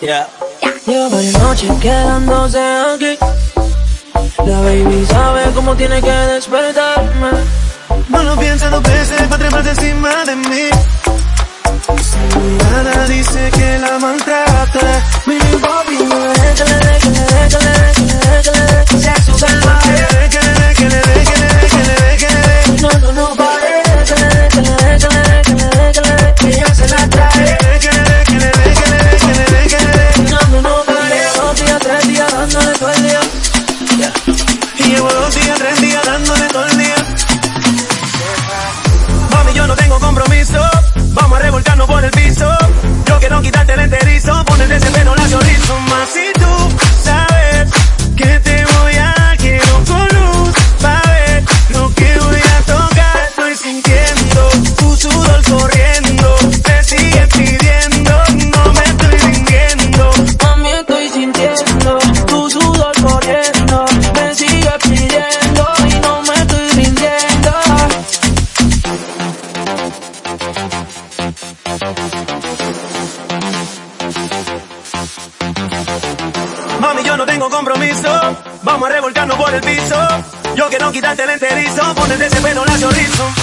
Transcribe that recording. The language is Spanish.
yeah. Lleva varias noches quedándose aquí. La baby sabe cómo tiene que despertarme. No lo piensa dos veces para treparse encima de mí. Su mirada dice que la maltrata. Y llevo dos días, tres días dándole todo el día. Mami, yo no tengo compromiso. Vamos a revolcarnos por el piso. Mami, yo no tengo compromiso. Vamos a revolcarnos por el piso. Yo quiero quitarte el enterizo, ponerte ese pelo la chorizo.